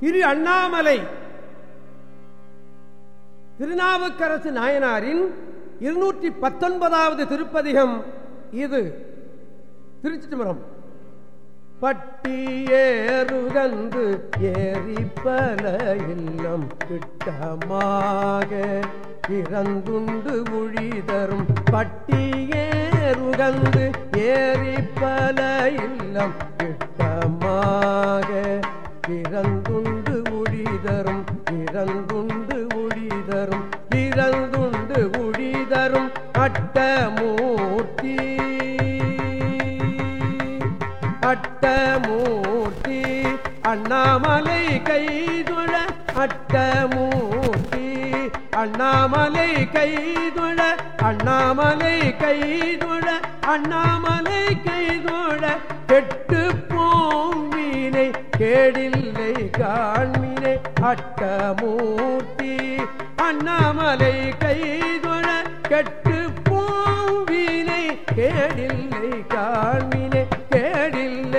திரு அண்ணாமலை. திருநாவுக்கரசு நாயனாரின் இருநூற்றி பத்தொன்பதாவது திருப்பதிகம் இது. திருச்சிதம்பரம் ஏறி ஏறிப்பல இல்லம் திட்டமாக இறந்துண்டு உழிதரும் பட்டியேறுகந்து ஏறிப்பல இல்லம் திட்டமாக இறந்துண்டு உழிதரும் இறந்துண்டு உழிதரும் இறந்துண்டு உழிதரும் அட்டமூர்த்தி அட்டமூர்த்தி அண்ணாமலை கைதுள அட்டமூர்த்தி அண்ணாமலை கைதுள அண்ணாமலை கைதுள அண்ணாமலை கைதுள கெட்டு கேடில்லை காண்மினே அட்டமூர்த்தி அண்ணாமலை கைதொழ கெட்டு பூவினை கேடில்லை காண்மினே கேடில்லை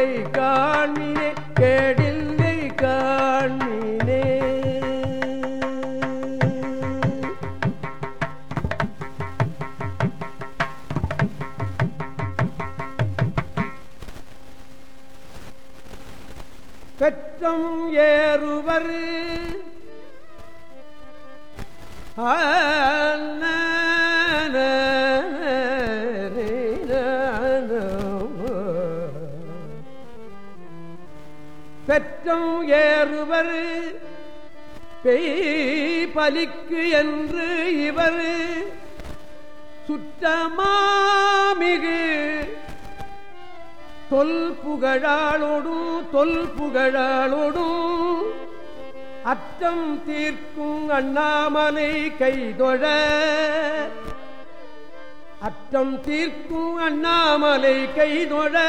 பெற்றம் ஏறுவர். பெற்றம் ஏறுவர். பெய் பலிக்கு என்று இவர். சுற்றமாமிகு தொல் புகழாளோடும் தொல் புகழாளோடும் அற்றம் தீர்க்கும் அண்ணாமலை கைதொழ. அற்றம் தீர்க்கும் அண்ணாமலை கைதொழ.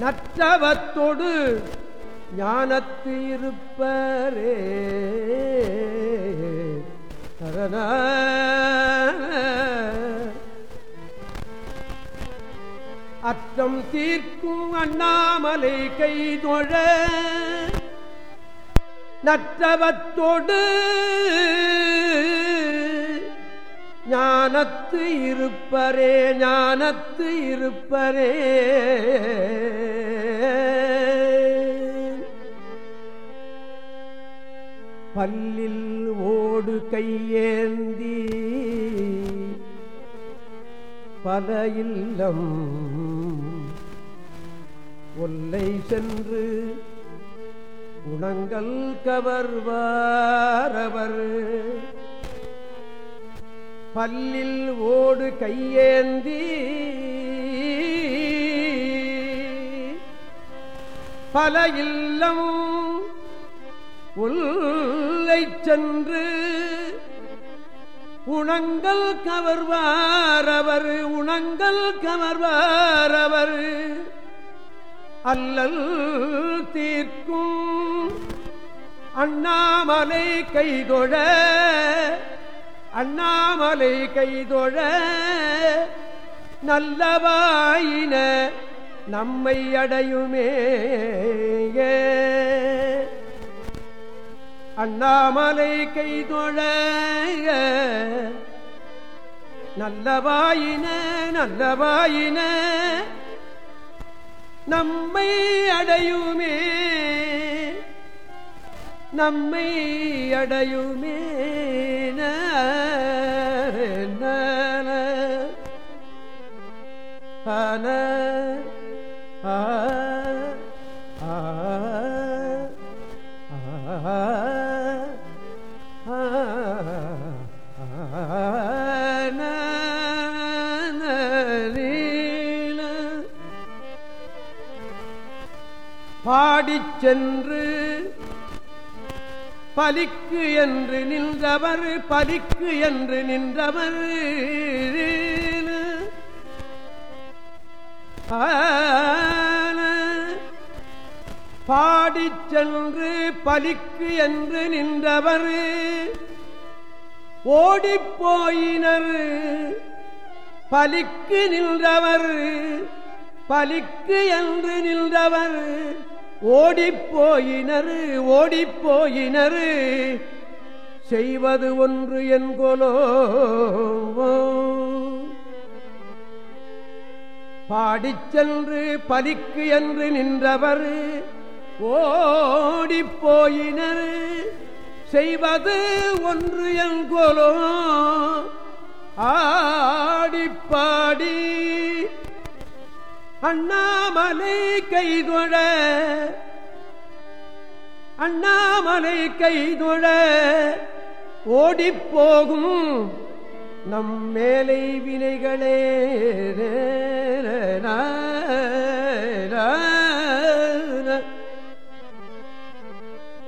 நற்றவத்தோடு ஞானத்து இருப்பரே. சரண அற்றம் தீர்க்கும் அண்ணாமலை கைதொழ நற்றவத்தோடு ஞானத்து இருப்பரே ஞானத்து இருப்பரே. பல்லில் ஓடு கையேந்தி பல இல்லம் கொல்லை சென்று குணங்கள் கவர்வாரவர் பல்லில் ஓடு கையேந்தி பல இல்லம் உள்ளை சென்று உணங்கள் கவர்வாரவர் உணங்கள் கவர்வாரவர் அல்லல் தீர்க்கும். அண்ணாமலை கைதொழ அண்ணாமலை கைதொழ நல்லவாயின நம்மை அடையுமே அண்ணாமலை கைதொழ நல்லவாயின நல்லவாயின நம்மை அடையுமே. நம்மை அடையுமே. ஆன சென்று பலிக்கு என்று நின்றவர் பலிக்கு என்று நின்றவர். பாடிச் சென்று பலிக்கு என்று நின்றவர். ஓடிப்போயினர் பலிக்கு நின்றவர். பலிக்கு என்று நின்றவர். ஓடிப்போயினர் ஓடிப்போயினர். செய்வது ஒன்று என்கொலோ. பாடிச் சென்று பலிக்கு என்று நின்றவர் ஓடிப்போயினர். செய்வது ஒன்று என்கொலோ. ஆடிப்பாடி அண்ணாமலை கைதொழ. அண்ணாமலை கைதொழ. ஓடிப்போகும் நம் மேலை வினைகளே.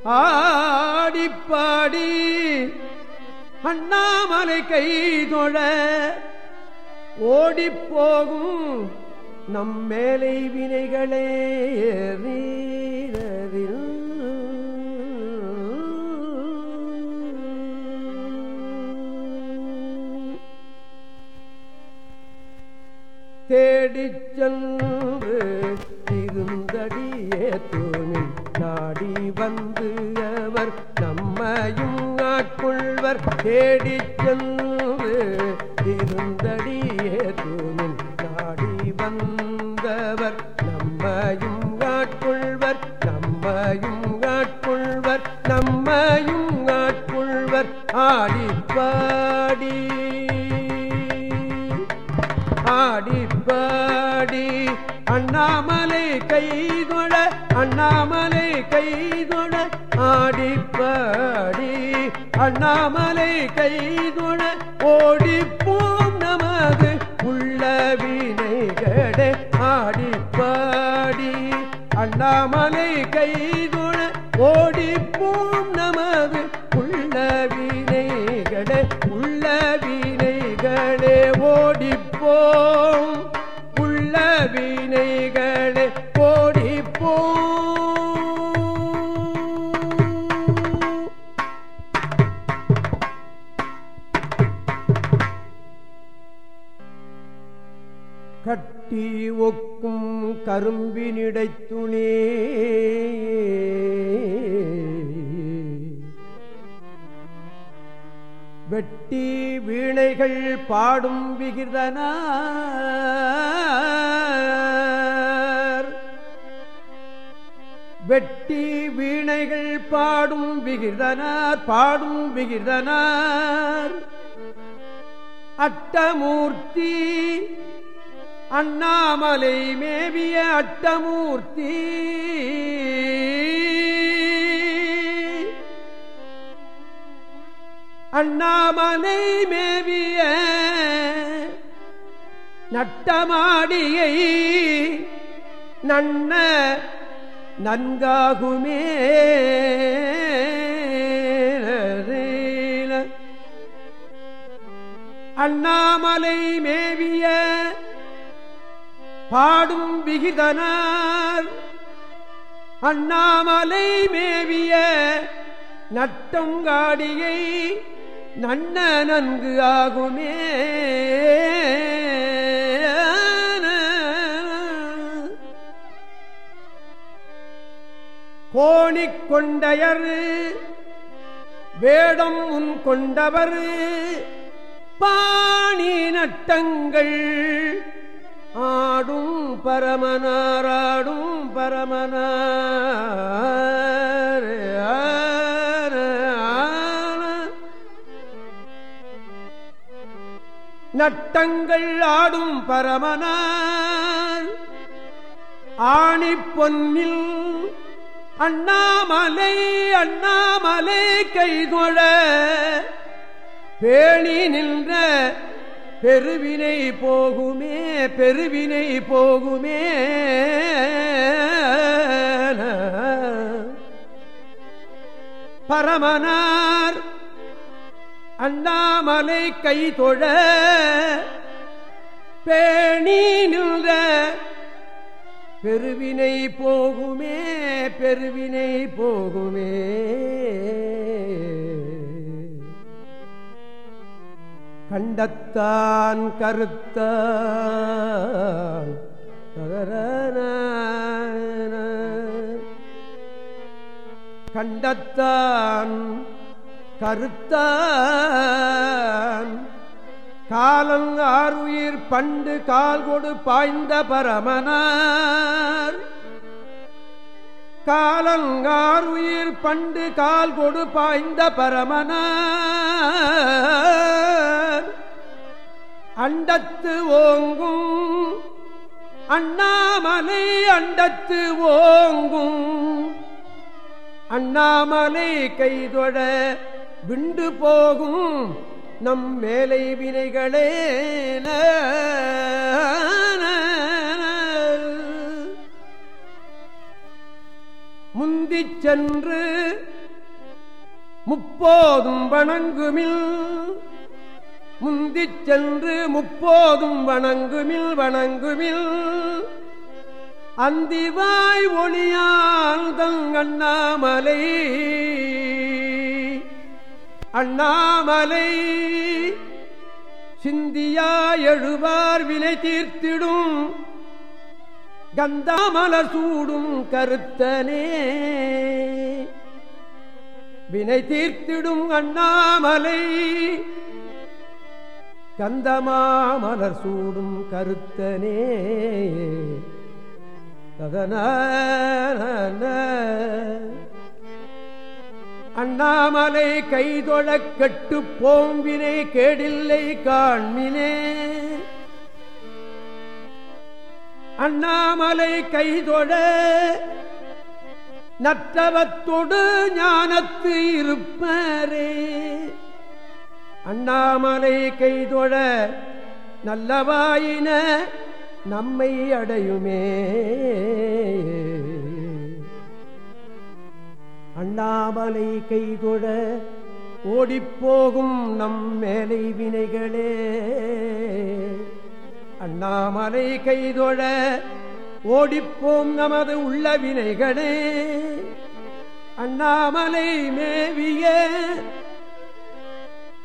ஆடிப்பாடி அண்ணாமலை கைதொழ. ஓடிப்போகும் நம் மேலை வினைகளே தேடிச் சென்று திருந்தடியே தூமின் நாடி வந்து அவர் நம்மையும் ஆட்கொள்வர். தேடிச் சென்று திருந்தடியே அண்ணாமலை கைதொழ ஓடிப்போம் நமது உள்ள வினைகளே ஆடிப்பாடி. அண்ணாமலை கை கட்டி ஒக்கும் கரும்பினிடைத்துணே வெட்டி வீணைகள் பாடும் விகிதன வெட்டி வீணைகள் பாடும் விகிதனார் பாடும் விகிதனார் அட்டமூர்த்தி அண்ணாமலை மேவிய அட்டமூர்த்தி. அண்ணாமலை மேவிய நட்டமாடியை நன்ன நன்காகுமே. அண்ணாமலை மேவிய பாடும் விகிதனார். அண்ணாமலை மேவிய நட்டங்காடியை நன்ன நன்கு ஆகுமே. கோணிக் கொண்டையர் வேடம் உன் கொண்டவர் பாணி நட்டங்கள் ஆடும் பரமனாராடும் பரமனார். நட்டங்கள் ஆடும் பரமனார். ஆணி பொன்னில் அண்ணாமலை அண்ணாமலை கைகொழ பேணி நின்ற பெருவினை போகுமே பெருவினை போகுமே. பரமனார் அண்ணாமலை கை தொழ பேணி பெருவினை போகுமே பெருவினை போகுமே. கண்டத்தான் கருத்த கண்டத்தான் கருத்தான். காலங்கார் உயிர் பண்டு கால் கொடு பாய்ந்த பரமனார். காலங்கார் உயிர் பண்டு கால் கொடு பாய்ந்த பரமனார். அண்டத்து ஓங்கும் அண்ணாமலை அண்டத்து ஓங்கும். அண்ணாமலை கைதொட விண்டு போகும் நம் மேலை வினைகளே முந்திச் சென்று முப்போதும் வணங்குமில் முந்திச் சென்று முப்போதும் வணங்குமில் வணங்குமில். அந்திவாய் ஒளியால் தங்கண்ணாமலை அண்ணாமலை அண்ணாமலை சிந்தியா எழுவார் வினை தீர்த்திடும் கந்தாமல சூடும் கருத்தனே. வினை தீர்த்திடும் அண்ணாமலை. கந்தமாமலர் சூடும் கருத்தனே. ததன அண்ணாமலை கைதொழ கட்டு போம்பினை கேடில்லை காண்மினே. அண்ணாமலை கைதொழ நற்றவத்தொடு ஞானத்து இருப்பாரே. அண்ணாமலை கைதொழ நல்லவாயின நம்மை அடையுமே. அண்ணாமலை கைதொழ ஓடிப்போகும் நம் மேலை வினைகளே. அண்ணாமலை கைதொழ ஓடிப்போம் நமது உள்ள வினைகளே அண்ணாமலை மேவிய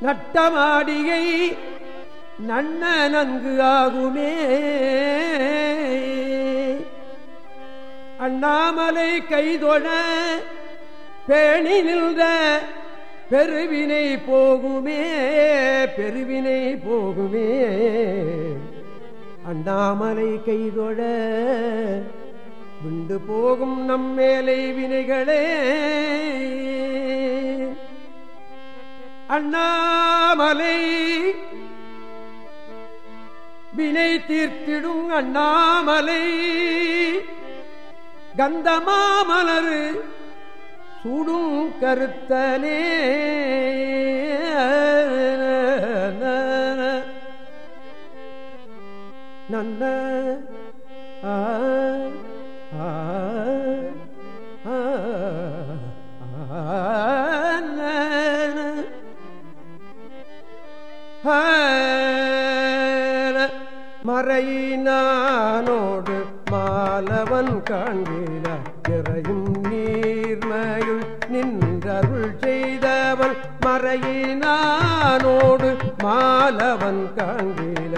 நட்டமாடியை நன்ன நன்கு ஆகுமே. அண்ணாமலை கைதொழ பேணி நின்ற பெருவினை போகுமே பெருவினை போகுமே. அண்ணாமலை கைதொழ விண்டு போகும் நம் மேலை வினைகளே. அண்ணாமலை வினை தீர்த்திடும் அண்ணாமலை கந்தமாமலரு சூடும் கருத்தனே. நன்ன ஆ ஆ ஆ மறையினானோடு மாலவன் காண்கிற நிறையும் நீர்மையுள் நின்றருள் செய்தவன் மறையினானோடு மாலவன் காண்கிற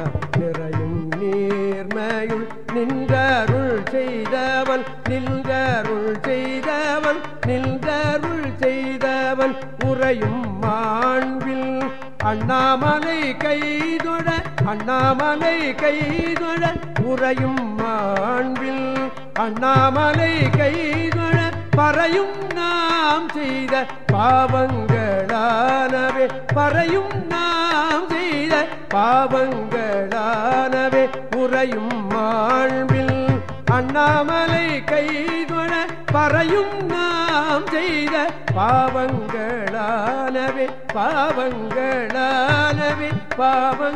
நீர்மயுள் நின்றருள் செய்தவன் நின்றருள் செய்தவன் நின்றருள் செய்தவன் உறையும் மாண்பில். அண்ணாமலை கைதொழ அண்ணாமலை கைதொழ உறையும் மாண்பில். அண்ணாமலை கைதொழ பறையும் நாம் செய்த பாவங்களானவே பறையும் நாம் செய்த செய்த பாவங்களானவே உறையும் மாழ்வில் அண்ணாமலை கைதொழ பறையும் நாம் செய்த பாவங்களானவே பாவங்களானவே பாவங்களானவே.